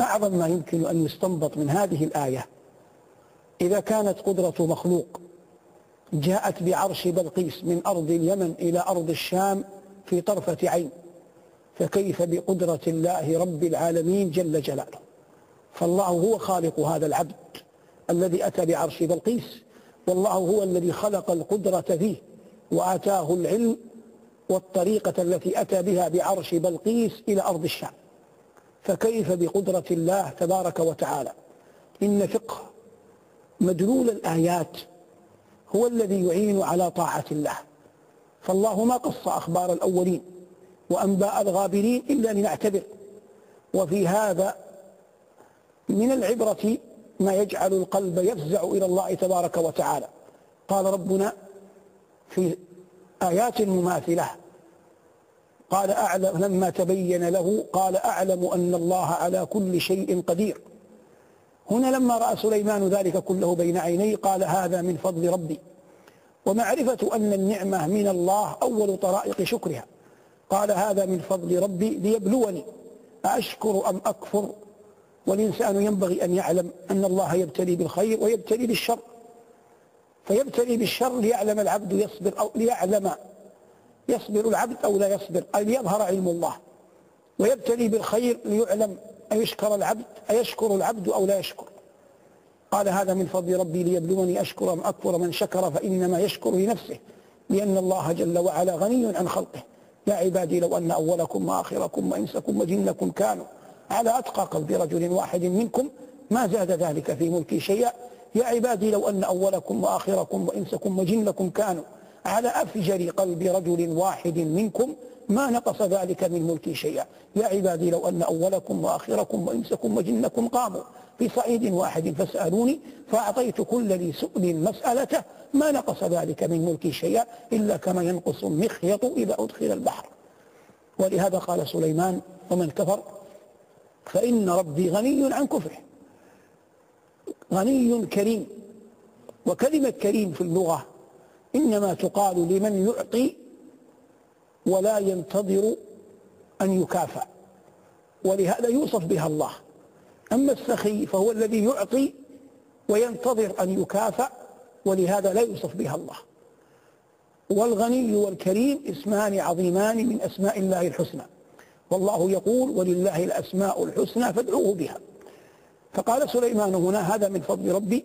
أعظم ما يمكن أن يستنبط من هذه الآية. إذا كانت قدرة مخلوق جاءت بعرش بلقيس من أرض اليمن إلى أرض الشام في طرفة عين فكيف بقدرة الله رب العالمين جل جلاله؟ فالله هو خالق هذا العبد الذي أتى بعرش بلقيس والله هو الذي خلق القدرة فيه وآتاه العلم والطريقة التي أتى بها بعرش بلقيس إلى أرض الشام. فكيف بقدرة الله تبارك وتعالى؟ إن فقه مدلول الآيات هو الذي يعين على طاعة الله. فالله ما قص أخبار الأولين وأنباء الغابرين إلا لنعتبر. وفي هذا من العبرة ما يجعل القلب يفزع إلى الله تبارك وتعالى. قال ربنا في آيات مماثلة قال أعلم لما تبين له قال أعلم أن الله على كل شيء قدير. هنا لما رأى سليمان ذلك كله بين عينيه قال هذا من فضل ربي. ومعرفة أن النعمة من الله أول طرائق شكرها. قال هذا من فضل ربي ليبلوني. أأشكر أم أكفر؟ والإنسان ينبغي أن يعلم أن الله يبتلي بالخير ويبتلي بالشر. فيبتلي بالشر ليعلم العبد يصبر أو ليعلم يصبر العبد أو لا يصبر أي ليظهر علم الله. ويبتلي بالخير ليعلم أيشكر العبد أيشكر العبد أو لا يشكر. قال هذا من فضل ربي ليبلوني أشكر أم أكفر من شكر فإنما يشكر لنفسه لأن الله جل وعلا غني عن خلقه. يا عبادي لو أن أولكم وآخركم وإنسكم وجنكم كانوا على أتقى قلب رجل واحد منكم ما زاد ذلك في ملكي شيئا. يا عبادي لو أن أولكم وآخركم وإنسكم وجنكم كانوا على أفجر قلب رجل واحد منكم ما نقص ذلك من ملكي شيئا. يا عبادي لو أن أولكم وآخركم وإنسكم وجنكم قاموا في صعيد واحد فاسألوني فأعطيت كل ذي سؤل مسألته ما نقص ذلك من ملكي شيئا إلا كما ينقص المخيط إذا أدخل البحر. ولهذا قال سليمان ومن كفر فإن ربي غني عن كفره. غني كريم. وكلمة كريم في اللغة إنما تقال لمن يعطي ولا ينتظر أن يكافأ ولهذا يوصف بها الله. أما السخي فهو الذي يعطي وينتظر أن يكافأ ولهذا لا يوصف بها الله. والغني والكريم اسمان عظيمان من أسماء الله الحسنى. والله يقول ولله الأسماء الحسنى فادعوه بها. فقال سليمان هنا هذا من فضل ربي